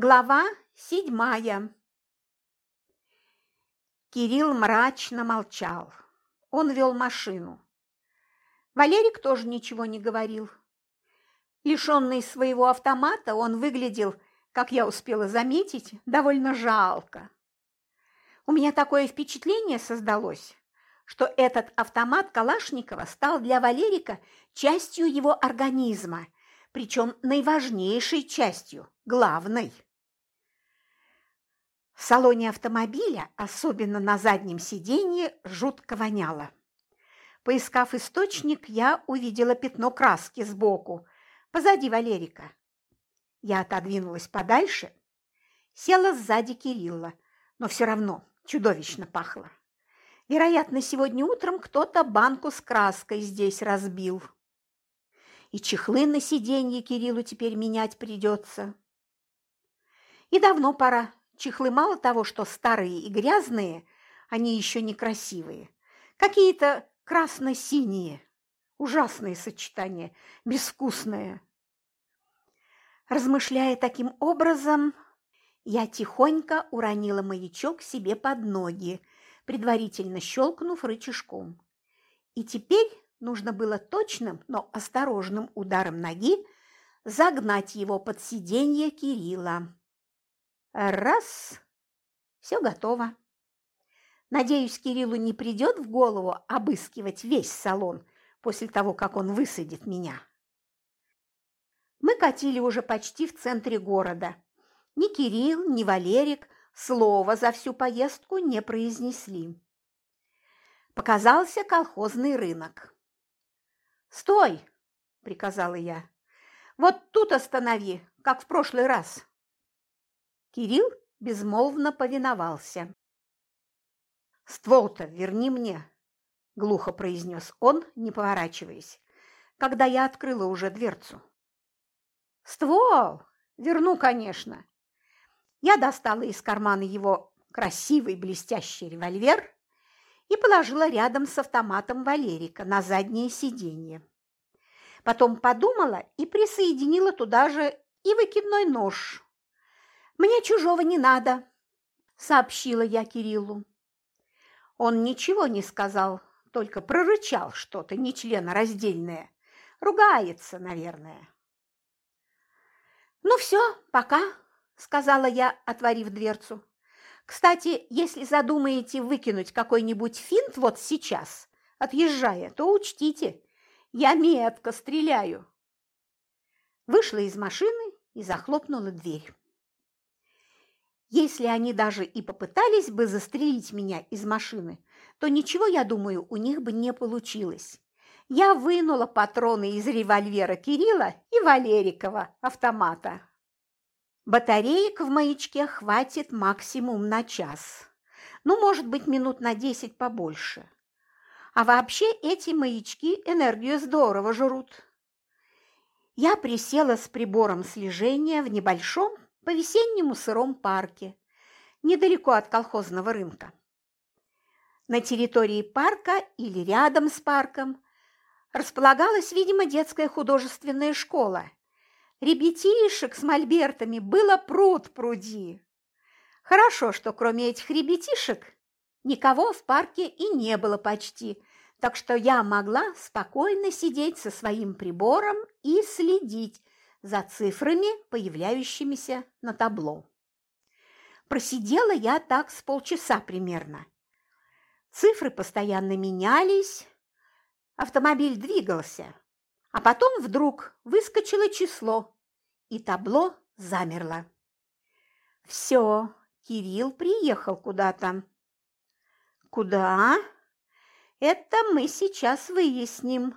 Глава седьмая. Кирилл мрачно молчал. Он вел машину. Валерик тоже ничего не говорил. Лишенный своего автомата, он выглядел, как я успела заметить, довольно жалко. У меня такое впечатление создалось, что этот автомат Калашникова стал для Валерика частью его организма, причем наиважнейшей частью, главной. В салоне автомобиля, особенно на заднем сиденье, жутко воняло. Поискав источник, я увидела пятно краски сбоку, позади Валерика. Я отодвинулась подальше, села сзади Кирилла, но все равно чудовищно пахло. Вероятно, сегодня утром кто-то банку с краской здесь разбил. И чехлы на сиденье Кириллу теперь менять придется. И давно пора. Чехлы мало того, что старые и грязные, они еще некрасивые. Какие-то красно-синие. Ужасное сочетание, безвкусное. Размышляя таким образом, я тихонько уронила маячок себе под ноги, предварительно щелкнув рычажком. И теперь нужно было точным, но осторожным ударом ноги загнать его под сиденье Кирилла. Раз. Все готово. Надеюсь, Кириллу не придет в голову обыскивать весь салон после того, как он высадит меня. Мы катили уже почти в центре города. Ни Кирилл, ни Валерик слова за всю поездку не произнесли. Показался колхозный рынок. «Стой!» – приказала я. «Вот тут останови, как в прошлый раз». Кирилл безмолвно повиновался. «Ствол-то верни мне!» – глухо произнес он, не поворачиваясь, когда я открыла уже дверцу. «Ствол! Верну, конечно!» Я достала из кармана его красивый блестящий револьвер и положила рядом с автоматом Валерика на заднее сиденье. Потом подумала и присоединила туда же и выкидной нож. «Мне чужого не надо», – сообщила я Кириллу. Он ничего не сказал, только прорычал что-то нечленораздельное. Ругается, наверное. «Ну все, пока», – сказала я, отворив дверцу. «Кстати, если задумаете выкинуть какой-нибудь финт вот сейчас, отъезжая, то учтите, я метко стреляю». Вышла из машины и захлопнула дверь. Если они даже и попытались бы застрелить меня из машины, то ничего, я думаю, у них бы не получилось. Я вынула патроны из револьвера Кирилла и Валерикова автомата. Батареек в маячке хватит максимум на час. Ну, может быть, минут на десять побольше. А вообще эти маячки энергию здорово жрут. Я присела с прибором слежения в небольшом весеннему сыром парке, недалеко от колхозного рынка. На территории парка или рядом с парком располагалась, видимо, детская художественная школа. Ребятишек с мольбертами было пруд пруди. Хорошо, что кроме этих ребятишек никого в парке и не было почти, так что я могла спокойно сидеть со своим прибором и следить за цифрами, появляющимися на табло. Просидела я так с полчаса примерно. Цифры постоянно менялись, автомобиль двигался, а потом вдруг выскочило число, и табло замерло. Все, Кирилл приехал куда-то. Куда? Это мы сейчас выясним.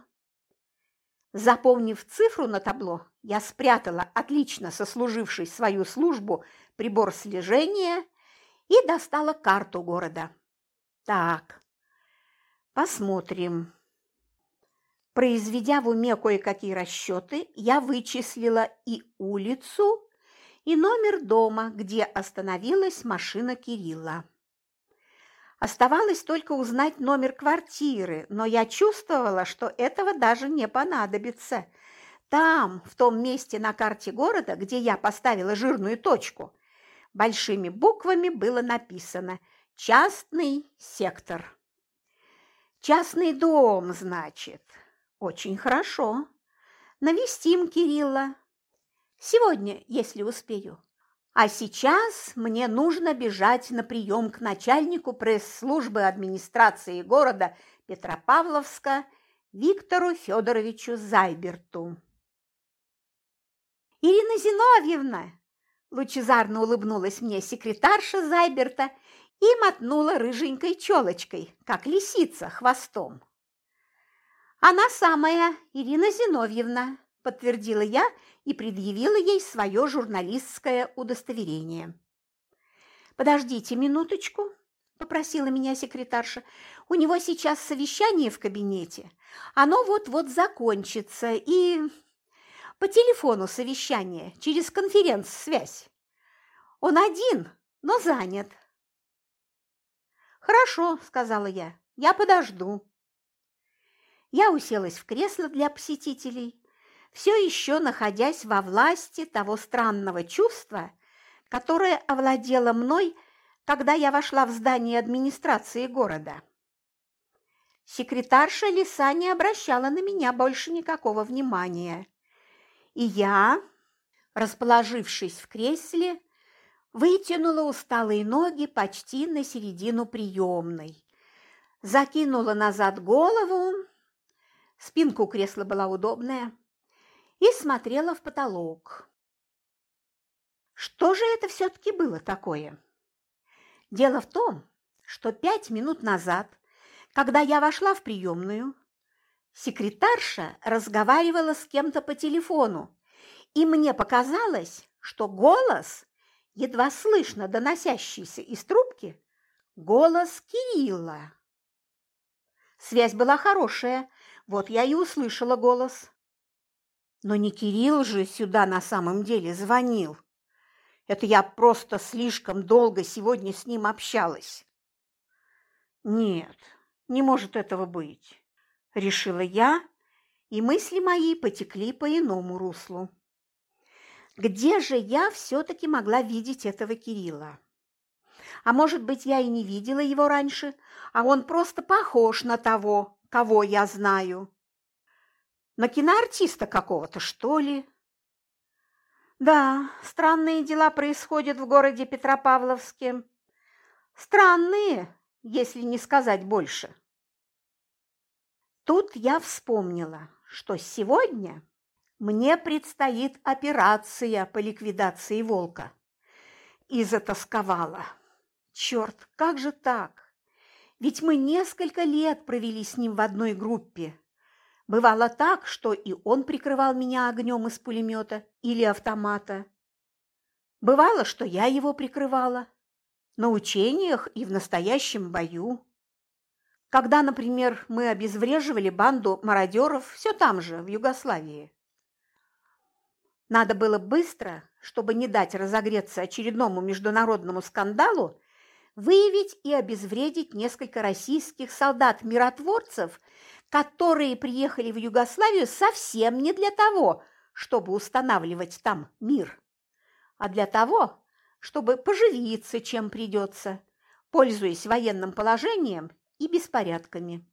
Запомнив цифру на табло, я спрятала отлично сослуживший свою службу прибор слежения и достала карту города. Так, посмотрим. Произведя в уме кое-какие расчеты, я вычислила и улицу, и номер дома, где остановилась машина Кирилла. Оставалось только узнать номер квартиры, но я чувствовала, что этого даже не понадобится, Там, в том месте на карте города, где я поставила жирную точку, большими буквами было написано «Частный сектор». «Частный дом, значит. Очень хорошо. Навестим Кирилла. Сегодня, если успею. А сейчас мне нужно бежать на прием к начальнику пресс-службы администрации города Петропавловска Виктору Федоровичу Зайберту. «Ирина Зиновьевна!» – лучезарно улыбнулась мне секретарша Зайберта и мотнула рыженькой челочкой, как лисица хвостом. «Она самая, Ирина Зиновьевна», – подтвердила я и предъявила ей свое журналистское удостоверение. «Подождите минуточку», – попросила меня секретарша. «У него сейчас совещание в кабинете. Оно вот-вот закончится, и по телефону совещание, через конференц-связь. Он один, но занят. «Хорошо», – сказала я, – «я подожду». Я уселась в кресло для посетителей, все еще находясь во власти того странного чувства, которое овладело мной, когда я вошла в здание администрации города. Секретарша Лиса не обращала на меня больше никакого внимания. И я, расположившись в кресле, вытянула усталые ноги почти на середину приемной, закинула назад голову, спинка у кресла была удобная, и смотрела в потолок. Что же это все-таки было такое? Дело в том, что пять минут назад, когда я вошла в приемную, Секретарша разговаривала с кем-то по телефону, и мне показалось, что голос, едва слышно доносящийся из трубки, голос Кирилла. Связь была хорошая, вот я и услышала голос. Но не Кирилл же сюда на самом деле звонил. Это я просто слишком долго сегодня с ним общалась. Нет, не может этого быть решила я, и мысли мои потекли по иному руслу. Где же я все-таки могла видеть этого Кирилла? А может быть, я и не видела его раньше, а он просто похож на того, кого я знаю. На киноартиста какого-то, что ли? Да, странные дела происходят в городе Петропавловске. Странные, если не сказать больше. Тут я вспомнила, что сегодня мне предстоит операция по ликвидации волка. И затасковала. Черт, как же так? Ведь мы несколько лет провели с ним в одной группе. Бывало так, что и он прикрывал меня огнем из пулемета или автомата. Бывало, что я его прикрывала. На учениях и в настоящем бою. Когда, например, мы обезвреживали банду мародеров все там же, в Югославии. Надо было быстро, чтобы не дать разогреться очередному международному скандалу, выявить и обезвредить несколько российских солдат-миротворцев, которые приехали в Югославию совсем не для того, чтобы устанавливать там мир, а для того, чтобы поживиться чем придется, пользуясь военным положением и беспорядками.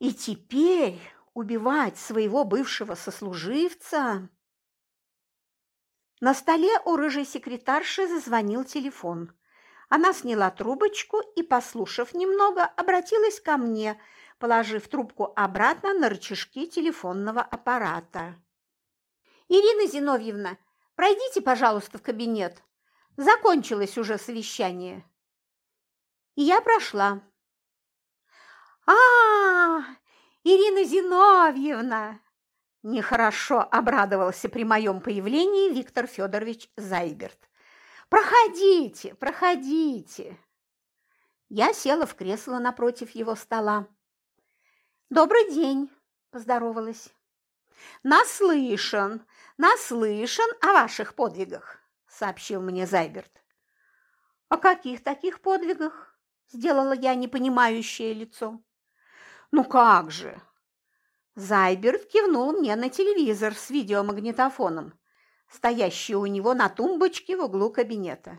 И теперь убивать своего бывшего сослуживца... На столе у рыжей секретарши зазвонил телефон. Она сняла трубочку и, послушав немного, обратилась ко мне, положив трубку обратно на рычажки телефонного аппарата. «Ирина Зиновьевна, пройдите, пожалуйста, в кабинет. Закончилось уже совещание». И я прошла. А, Ирина Зиновьевна! Нехорошо обрадовался при моем появлении Виктор Федорович Зайберт. Проходите, проходите. Я села в кресло напротив его стола. Добрый день, поздоровалась. Наслышан, наслышан о ваших подвигах, сообщил мне Зайберт. О каких таких подвигах? Сделала я непонимающее лицо. Ну как же? Зайберт кивнул мне на телевизор с видеомагнитофоном, стоящий у него на тумбочке в углу кабинета.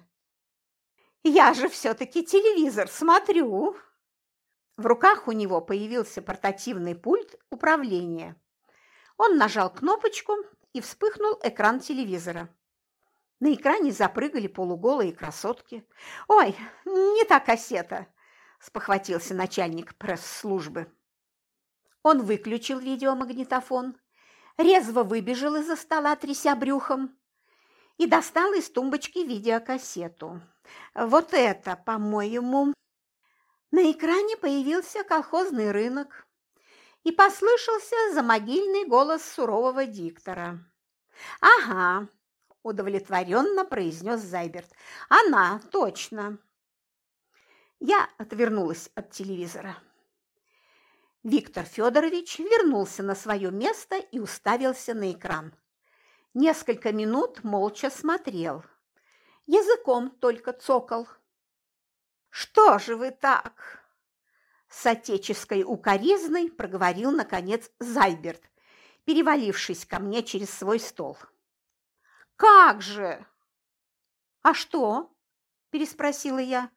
«Я же все-таки телевизор смотрю!» В руках у него появился портативный пульт управления. Он нажал кнопочку, и вспыхнул экран телевизора. На экране запрыгали полуголые красотки. «Ой, не та кассета!» – спохватился начальник пресс-службы. Он выключил видеомагнитофон, резво выбежал из-за стола, тряся брюхом, и достал из тумбочки видеокассету. «Вот это, по-моему...» На экране появился колхозный рынок, и послышался замогильный голос сурового диктора. «Ага», – удовлетворенно произнес Зайберт. «Она, точно». Я отвернулась от телевизора. Виктор Федорович вернулся на свое место и уставился на экран. Несколько минут молча смотрел. Языком только цокал. «Что же вы так?» С отеческой укоризной проговорил, наконец, Зайберт, перевалившись ко мне через свой стол. «Как же!» «А что?» – переспросила я.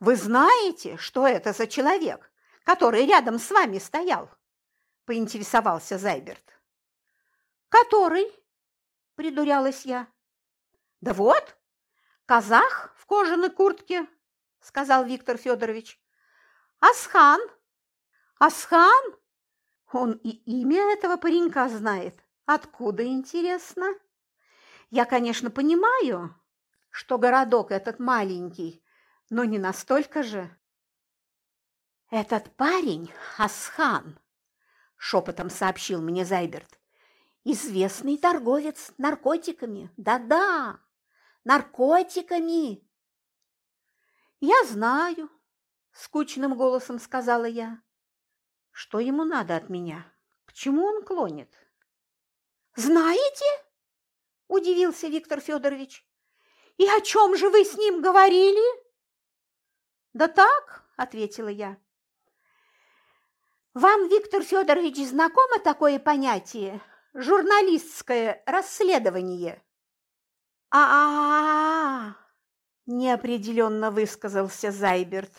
«Вы знаете, что это за человек, который рядом с вами стоял?» – поинтересовался Зайберт. «Который?» – придурялась я. «Да вот, казах в кожаной куртке», – сказал Виктор Федорович. «Асхан!» «Асхан?» Он и имя этого паренька знает. Откуда, интересно? Я, конечно, понимаю, что городок этот маленький, но не настолько же. Этот парень – Асхан, шепотом сообщил мне Зайберт. Известный торговец наркотиками. Да-да, наркотиками. Я знаю, скучным голосом сказала я. Что ему надо от меня? К чему он клонит? Знаете? Удивился Виктор Федорович. И о чем же вы с ним говорили? Да так, ответила я. Вам, Виктор Федорович, знакомо такое понятие журналистское расследование? А-а-а! неопределенно высказался Зайберт.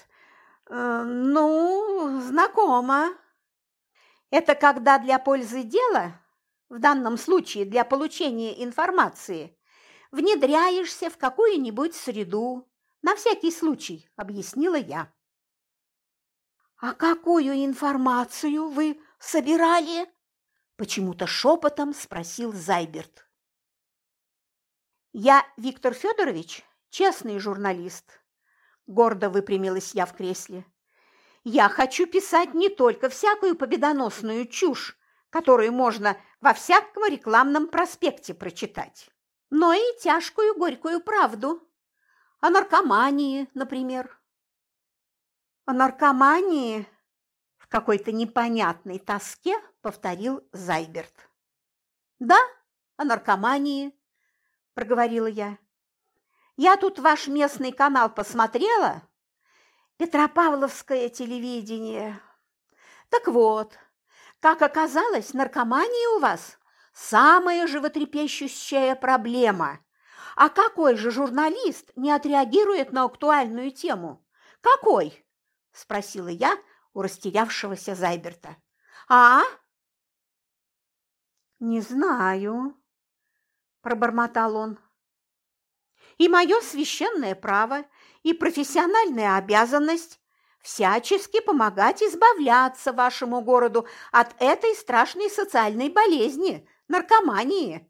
Э, ну, знакомо. Это когда для пользы дела, в данном случае для получения информации, внедряешься в какую-нибудь среду, на всякий случай, объяснила я. А какую информацию вы собирали? Почему-то шепотом спросил Зайберт. Я, Виктор Федорович, честный журналист, гордо выпрямилась я в кресле. Я хочу писать не только всякую победоносную чушь, которую можно во всяком рекламном проспекте прочитать, но и тяжкую горькую правду. О наркомании, например. О наркомании в какой-то непонятной тоске повторил Зайберт. Да, о наркомании, проговорила я. Я тут ваш местный канал посмотрела. Петропавловское телевидение. Так вот, как оказалось, наркомания у вас самая животрепещущая проблема. А какой же журналист не отреагирует на актуальную тему? Какой? Спросила я у растерявшегося Зайберта. А? Не знаю, пробормотал он и мое священное право и профессиональная обязанность всячески помогать избавляться вашему городу от этой страшной социальной болезни – наркомании.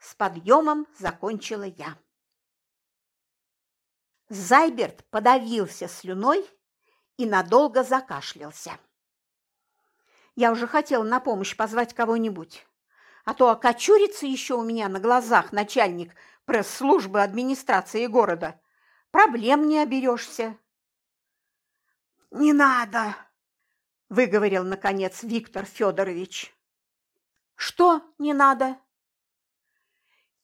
С подъемом закончила я. Зайберт подавился слюной и надолго закашлялся. Я уже хотела на помощь позвать кого-нибудь, а то окочурится еще у меня на глазах начальник пресс-службы администрации города. Проблем не оберешься. «Не надо!» – выговорил, наконец, Виктор Федорович. «Что не надо?»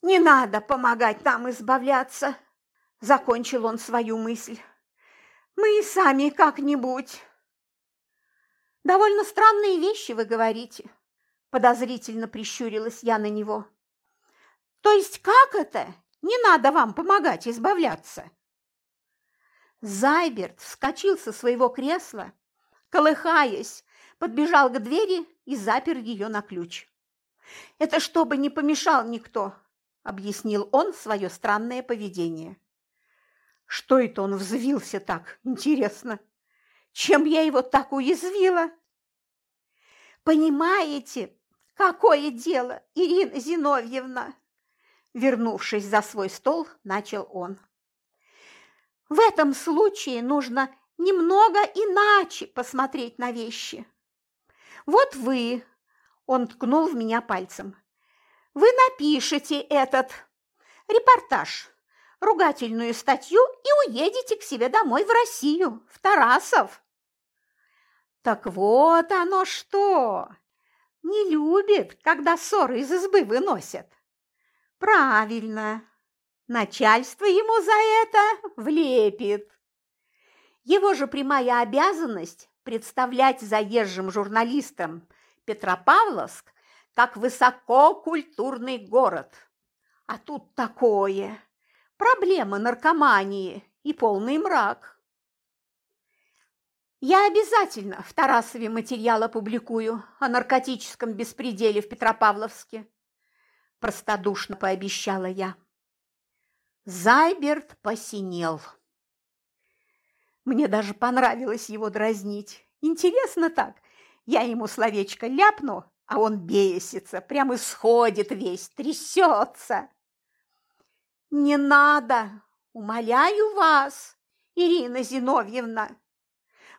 «Не надо помогать нам избавляться!» – закончил он свою мысль. «Мы и сами как-нибудь!» «Довольно странные вещи вы говорите», – подозрительно прищурилась я на него. «То есть как это? Не надо вам помогать избавляться?» Зайберт вскочил со своего кресла, колыхаясь, подбежал к двери и запер ее на ключ. «Это чтобы не помешал никто», – объяснил он свое странное поведение. «Что это он взвился так, интересно?» Чем я его так уязвила? Понимаете, какое дело, Ирина Зиновьевна? Вернувшись за свой стол, начал он. В этом случае нужно немного иначе посмотреть на вещи. Вот вы, он ткнул в меня пальцем, вы напишите этот репортаж ругательную статью и уедете к себе домой в Россию, в Тарасов. Так вот оно что! Не любит, когда ссоры из избы выносят. Правильно, начальство ему за это влепит. Его же прямая обязанность представлять заезжим журналистам Петропавловск как высококультурный город. А тут такое проблема наркомании и полный мрак. Я обязательно в Тарасове материал опубликую о наркотическом беспределе в Петропавловске, простодушно пообещала я. Зайберт посинел. Мне даже понравилось его дразнить. Интересно так, я ему словечко ляпну, а он бесится, прямо сходит весь, трясется. «Не надо! Умоляю вас, Ирина Зиновьевна!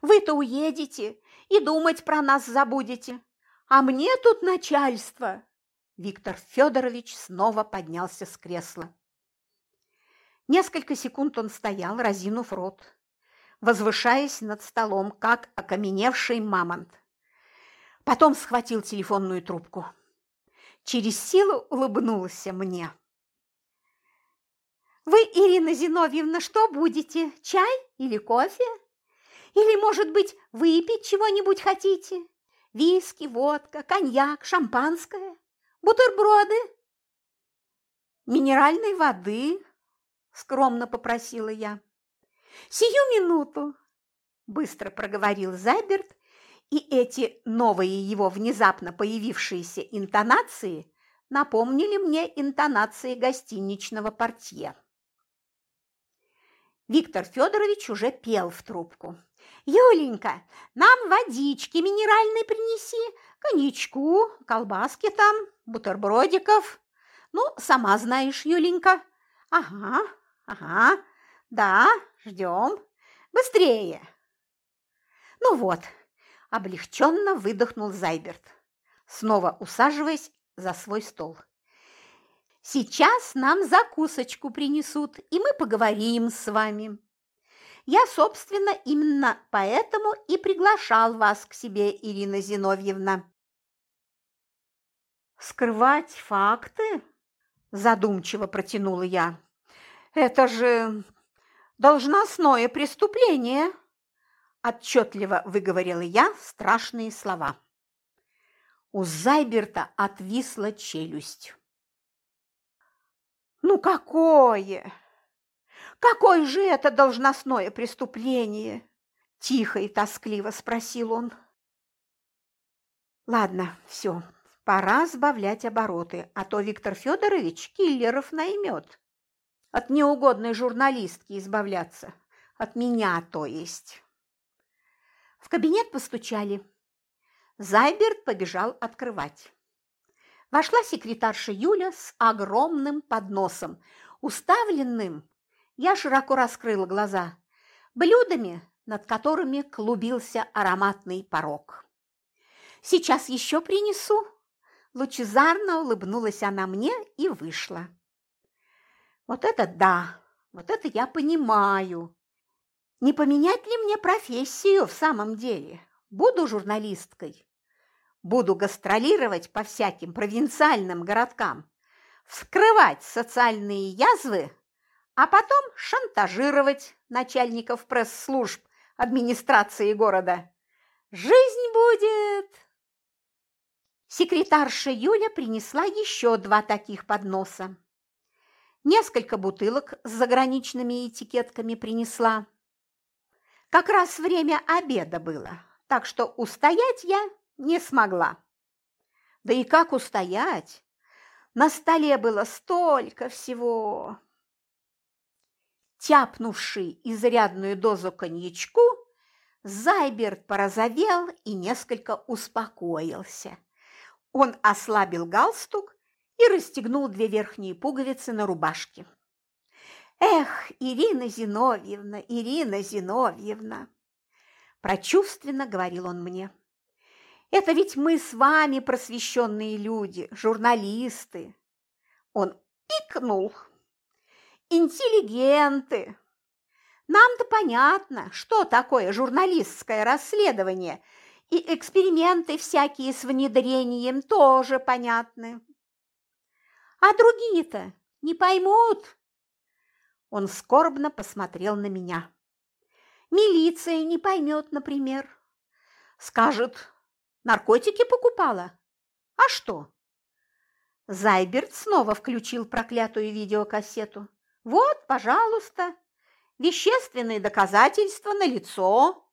Вы-то уедете и думать про нас забудете, а мне тут начальство!» Виктор Федорович снова поднялся с кресла. Несколько секунд он стоял, разинув рот, возвышаясь над столом, как окаменевший мамонт. Потом схватил телефонную трубку. Через силу улыбнулся мне. Вы, Ирина Зиновьевна, что будете? Чай или кофе? Или, может быть, выпить чего-нибудь хотите? Виски, водка, коньяк, шампанское, бутерброды? Минеральной воды, скромно попросила я. Сию минуту, быстро проговорил Зайберт, и эти новые его внезапно появившиеся интонации напомнили мне интонации гостиничного портье. Виктор Федорович уже пел в трубку. «Юленька, нам водички минеральной принеси, коньячку, колбаски там, бутербродиков. Ну, сама знаешь, Юленька. Ага, ага, да, ждем. Быстрее!» Ну вот, облегченно выдохнул Зайберт, снова усаживаясь за свой стол. Сейчас нам закусочку принесут, и мы поговорим с вами. Я, собственно, именно поэтому и приглашал вас к себе, Ирина Зиновьевна. Скрывать факты? Задумчиво протянула я. Это же должностное преступление. Отчетливо выговорила я страшные слова. У Зайберта отвисла челюсть. Ну какое? Какое же это должностное преступление? Тихо и тоскливо спросил он. Ладно, все, пора сбавлять обороты, а то Виктор Федорович киллеров наймет. От неугодной журналистки избавляться. От меня, то есть. В кабинет постучали. Зайберт побежал открывать. Вошла секретарша Юля с огромным подносом, уставленным, я широко раскрыла глаза, блюдами, над которыми клубился ароматный порог. «Сейчас еще принесу!» Лучезарно улыбнулась она мне и вышла. «Вот это да! Вот это я понимаю! Не поменять ли мне профессию в самом деле? Буду журналисткой, Буду гастролировать по всяким провинциальным городкам, вскрывать социальные язвы, а потом шантажировать начальников пресс-служб администрации города. Жизнь будет!» Секретарша Юля принесла еще два таких подноса. Несколько бутылок с заграничными этикетками принесла. Как раз время обеда было, так что устоять я не смогла. Да и как устоять? На столе было столько всего. Тяпнувший изрядную дозу коньячку, Зайберт порозовел и несколько успокоился. Он ослабил галстук и расстегнул две верхние пуговицы на рубашке. «Эх, Ирина Зиновьевна, Ирина Зиновьевна!» Прочувственно говорил он мне. «Это ведь мы с вами просвещенные люди, журналисты!» Он икнул. «Интеллигенты! Нам-то понятно, что такое журналистское расследование, и эксперименты всякие с внедрением тоже понятны. А другие-то не поймут. Он скорбно посмотрел на меня. Милиция не поймет, например. Скажет, наркотики покупала. А что? Зайберт снова включил проклятую видеокассету. Вот, пожалуйста, вещественные доказательства на лицо.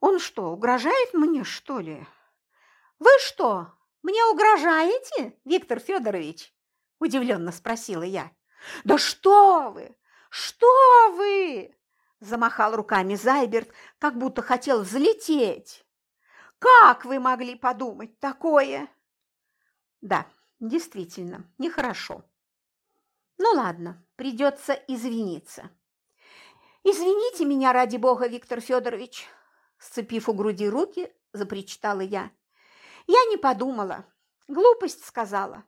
Он что, угрожает мне, что ли? Вы что, мне угрожаете, Виктор Федорович? Удивленно спросила я. Да что вы! Что вы? Замахал руками Зайберт, как будто хотел взлететь. Как вы могли подумать такое? Да, действительно, нехорошо. Ну ладно, придется извиниться. Извините меня ради бога, Виктор Федорович, сцепив у груди руки, запричитала я. Я не подумала, глупость сказала.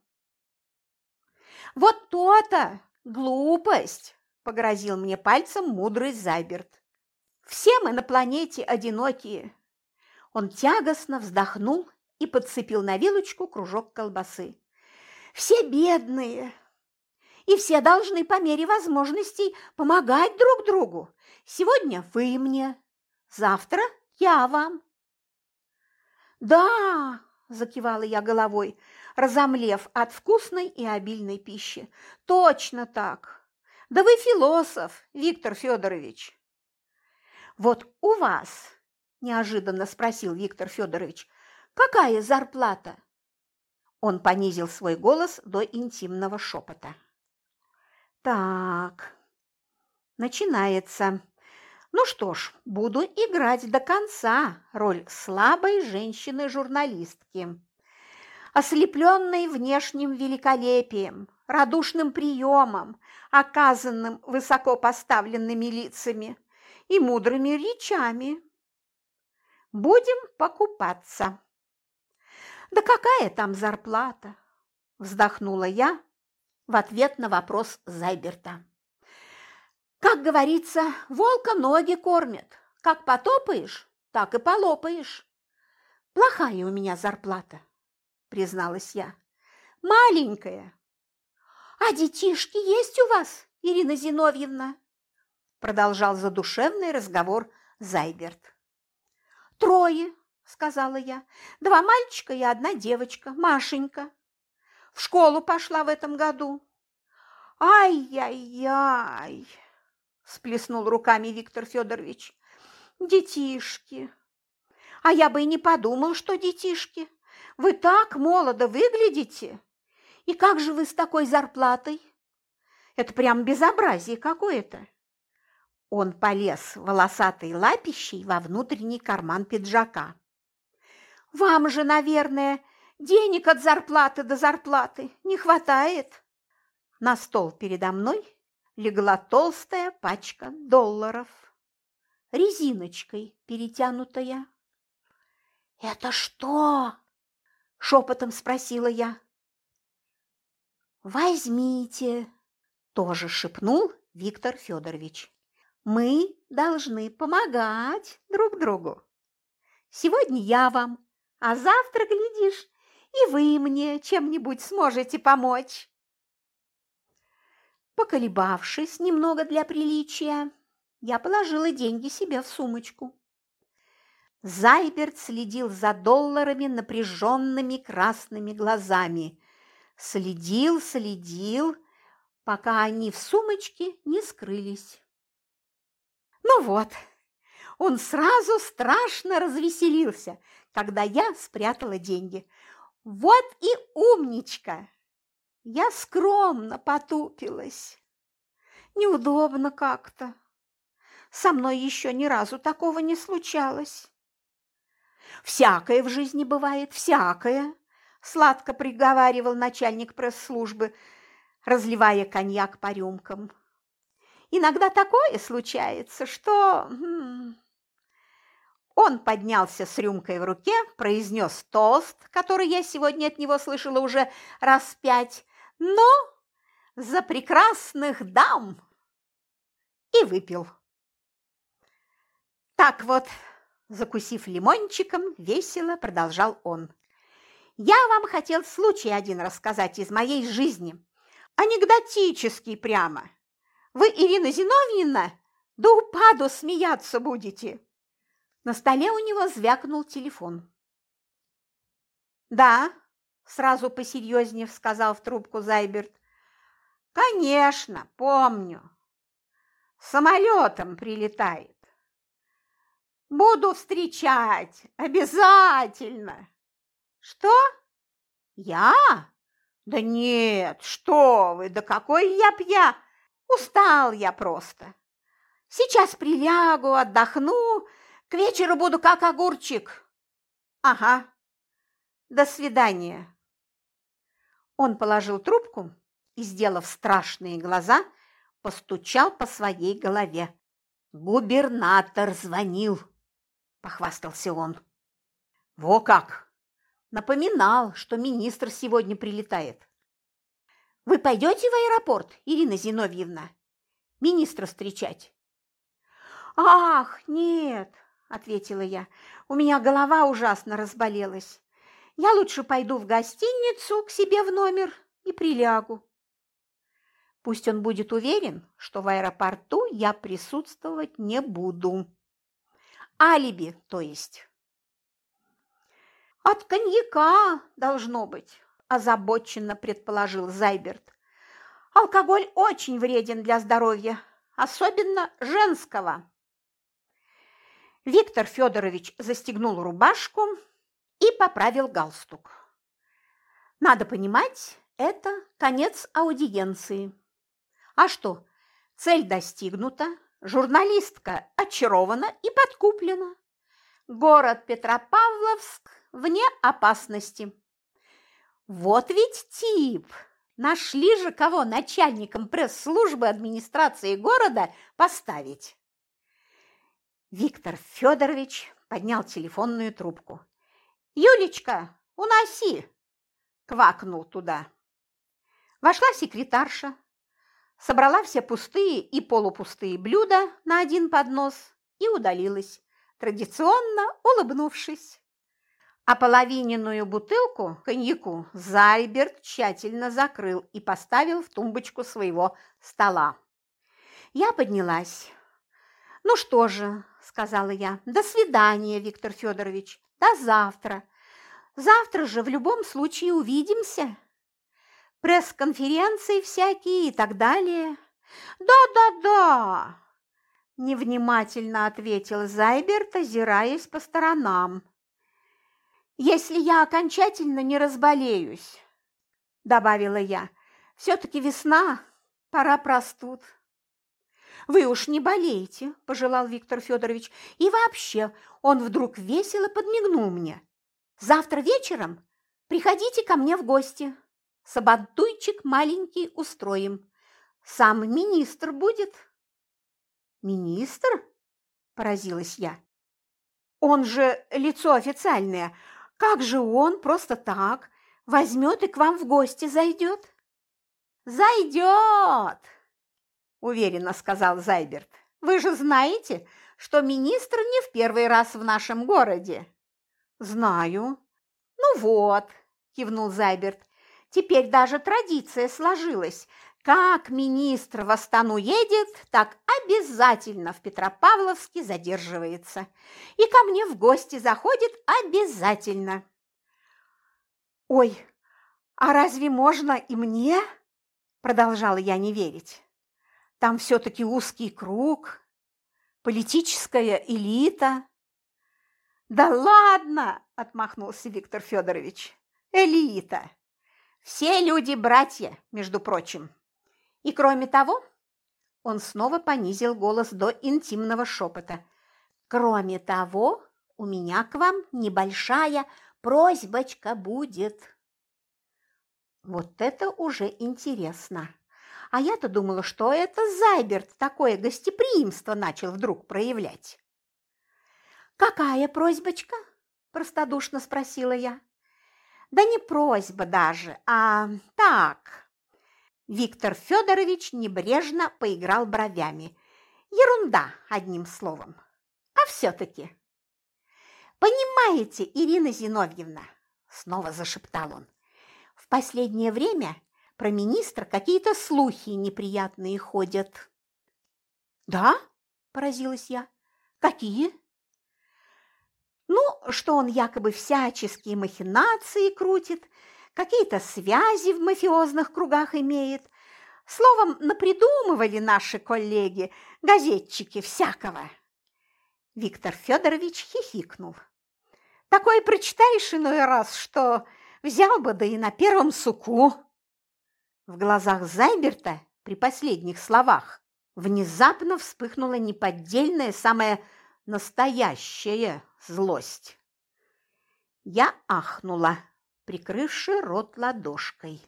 Вот то-то, глупость, погрозил мне пальцем мудрый Зайберт. Все мы на планете одинокие. Он тягостно вздохнул и подцепил на вилочку кружок колбасы. Все бедные, и все должны по мере возможностей помогать друг другу. Сегодня вы мне, завтра я вам. Да, закивала я головой, разомлев от вкусной и обильной пищи. Точно так. Да вы философ, Виктор Федорович. Вот у вас, неожиданно спросил Виктор Федорович, какая зарплата? Он понизил свой голос до интимного шепота. Так, начинается. Ну что ж, буду играть до конца роль слабой женщины-журналистки, ослепленной внешним великолепием, радушным приемом, оказанным высоко поставленными лицами и мудрыми речами. Будем покупаться. Да какая там зарплата? Вздохнула я, в ответ на вопрос Зайберта. Как говорится, волка ноги кормят. Как потопаешь, так и полопаешь. Плохая у меня зарплата, призналась я. Маленькая. А детишки есть у вас, Ирина Зиновьевна? Продолжал задушевный разговор Зайберт. Трое, сказала я. Два мальчика и одна девочка, Машенька. В школу пошла в этом году. Ай-яй-яй, сплеснул руками Виктор Федорович. Детишки. А я бы и не подумал, что детишки. Вы так молодо выглядите. И как же вы с такой зарплатой? Это прям безобразие какое-то. Он полез волосатой лапищей во внутренний карман пиджака. «Вам же, наверное, Денег от зарплаты до зарплаты не хватает. На стол передо мной легла толстая пачка долларов, резиночкой перетянутая. «Это что?» – шепотом спросила я. «Возьмите», – тоже шепнул Виктор Федорович. «Мы должны помогать друг другу. Сегодня я вам, а завтра, глядишь, и вы мне чем-нибудь сможете помочь. Поколебавшись немного для приличия, я положила деньги себе в сумочку. Зайберт следил за долларами напряженными красными глазами. Следил, следил, пока они в сумочке не скрылись. Ну вот, он сразу страшно развеселился, когда я спрятала деньги. Вот и умничка! Я скромно потупилась. Неудобно как-то. Со мной еще ни разу такого не случалось. Всякое в жизни бывает, всякое, сладко приговаривал начальник пресс-службы, разливая коньяк по рюмкам. Иногда такое случается, что... Он поднялся с рюмкой в руке, произнес тост, который я сегодня от него слышала уже раз пять, но за прекрасных дам и выпил. Так вот, закусив лимончиком, весело продолжал он. Я вам хотел случай один рассказать из моей жизни. Анекдотический прямо. Вы, Ирина Зиновьевна, до упаду смеяться будете. На столе у него звякнул телефон. «Да», – сразу посерьезнее сказал в трубку Зайберт. «Конечно, помню. Самолетом прилетает. Буду встречать, обязательно». «Что? Я? Да нет, что вы, да какой я пья! Устал я просто. Сейчас прилягу, отдохну, к вечеру буду как огурчик. Ага. До свидания. Он положил трубку и, сделав страшные глаза, постучал по своей голове. «Губернатор звонил», – похвастался он. «Во как!» Напоминал, что министр сегодня прилетает. «Вы пойдете в аэропорт, Ирина Зиновьевна? Министра встречать?» «Ах, нет!» – ответила я. «У меня голова ужасно разболелась. Я лучше пойду в гостиницу к себе в номер и прилягу. Пусть он будет уверен, что в аэропорту я присутствовать не буду. Алиби, то есть». «От коньяка должно быть», – озабоченно предположил Зайберт. «Алкоголь очень вреден для здоровья, особенно женского». Виктор Федорович застегнул рубашку и поправил галстук. Надо понимать, это конец аудиенции. А что, цель достигнута, журналистка очарована и подкуплена. Город Петропавловск вне опасности. Вот ведь тип! Нашли же кого начальником пресс-службы администрации города поставить. Виктор Федорович поднял телефонную трубку. «Юлечка, уноси!» – квакнул туда. Вошла секретарша, собрала все пустые и полупустые блюда на один поднос и удалилась, традиционно улыбнувшись. А половиненную бутылку коньяку Зайберт тщательно закрыл и поставил в тумбочку своего стола. Я поднялась. Ну что же, сказала я. До свидания, Виктор Федорович. До завтра. Завтра же в любом случае увидимся. Пресс-конференции всякие и так далее. Да-да-да, невнимательно ответил Зайберт, озираясь по сторонам. Если я окончательно не разболеюсь, добавила я. Все-таки весна, пора простуд. Вы уж не болеете, пожелал Виктор Федорович. И вообще, он вдруг весело подмигнул мне. Завтра вечером приходите ко мне в гости. Сабантуйчик маленький устроим. Сам министр будет. Министр? Поразилась я. Он же лицо официальное. Как же он просто так возьмет и к вам в гости зайдет? Зайдет! – уверенно сказал Зайберт. «Вы же знаете, что министр не в первый раз в нашем городе». «Знаю». «Ну вот», – кивнул Зайберт, – «теперь даже традиция сложилась. Как министр в Астану едет, так обязательно в Петропавловске задерживается. И ко мне в гости заходит обязательно. Ой, а разве можно и мне? Продолжала я не верить. Там все-таки узкий круг, политическая элита. Да ладно, отмахнулся Виктор Федорович. Элита. Все люди братья, между прочим. И кроме того, он снова понизил голос до интимного шепота. Кроме того, у меня к вам небольшая просьбочка будет. Вот это уже интересно. А я-то думала, что это Зайберт такое гостеприимство начал вдруг проявлять. «Какая просьбочка?» – простодушно спросила я. «Да не просьба даже, а так». Виктор Федорович небрежно поиграл бровями. Ерунда, одним словом. А все-таки. «Понимаете, Ирина Зиновьевна», – снова зашептал он, – «в последнее время про министра какие-то слухи неприятные ходят». «Да?» – поразилась я. «Какие?» «Ну, что он якобы всяческие махинации крутит, какие-то связи в мафиозных кругах имеет. Словом, напридумывали наши коллеги, газетчики всякого». Виктор Федорович хихикнул. «Такое прочитаешь иной раз, что взял бы да и на первом суку». В глазах Зайберта при последних словах внезапно вспыхнула неподдельная, самая настоящая злость. Я ахнула, прикрывши рот ладошкой.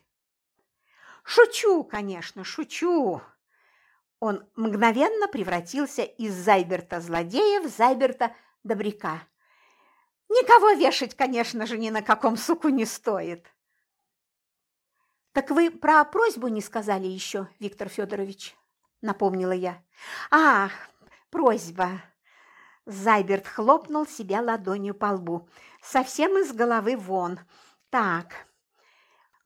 «Шучу, конечно, шучу!» Он мгновенно превратился из Зайберта-злодея в Зайберта-добряка. Никого вешать, конечно же, ни на каком суку не стоит. «Так вы про просьбу не сказали еще, Виктор Федорович?» – напомнила я. «А, просьба!» Зайберт хлопнул себя ладонью по лбу. «Совсем из головы вон. Так,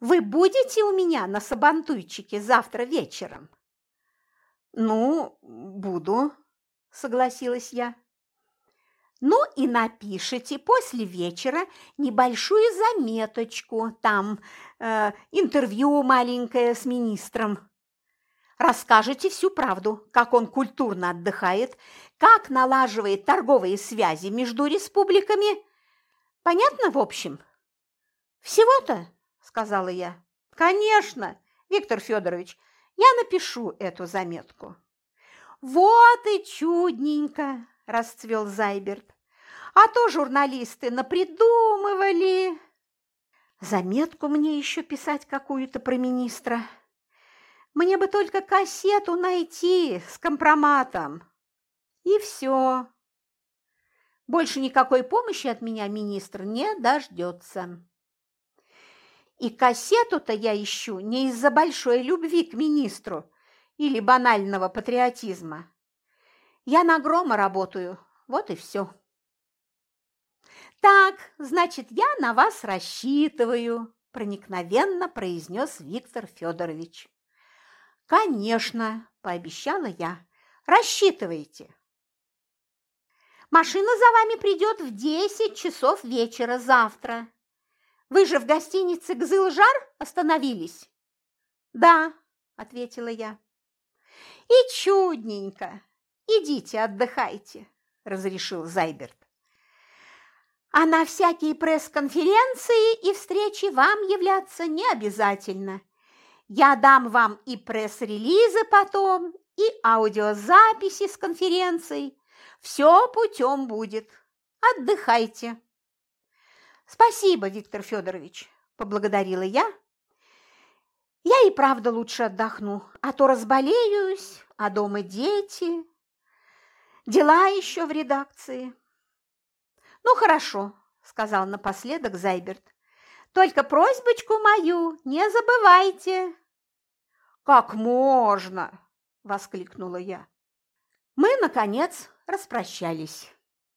вы будете у меня на Сабантуйчике завтра вечером?» «Ну, буду», – согласилась я. Ну и напишите после вечера небольшую заметочку, там э, интервью маленькое с министром. Расскажете всю правду, как он культурно отдыхает, как налаживает торговые связи между республиками. Понятно, в общем? Всего-то, сказала я. Конечно, Виктор Федорович, я напишу эту заметку. Вот и чудненько, расцвел Зайберт. А то журналисты напридумывали. Заметку мне еще писать какую-то про министра. Мне бы только кассету найти с компроматом. И все. Больше никакой помощи от меня министр не дождется. И кассету-то я ищу не из-за большой любви к министру или банального патриотизма. Я на грома работаю, вот и все. «Так, значит, я на вас рассчитываю», – проникновенно произнес Виктор Федорович. «Конечно», – пообещала я, – «рассчитывайте». «Машина за вами придет в десять часов вечера завтра. Вы же в гостинице «Гзыл-Жар» остановились?» «Да», – ответила я. «И чудненько. Идите, отдыхайте», – разрешил Зайберт. А на всякие пресс-конференции и встречи вам являться не обязательно. Я дам вам и пресс-релизы потом, и аудиозаписи с конференций. Все путем будет. Отдыхайте. Спасибо, Виктор Федорович, поблагодарила я. Я и правда лучше отдохну, а то разболеюсь, а дома дети. Дела еще в редакции. «Ну, хорошо», – сказал напоследок Зайберт. «Только просьбочку мою не забывайте». «Как можно?» – воскликнула я. Мы, наконец, распрощались.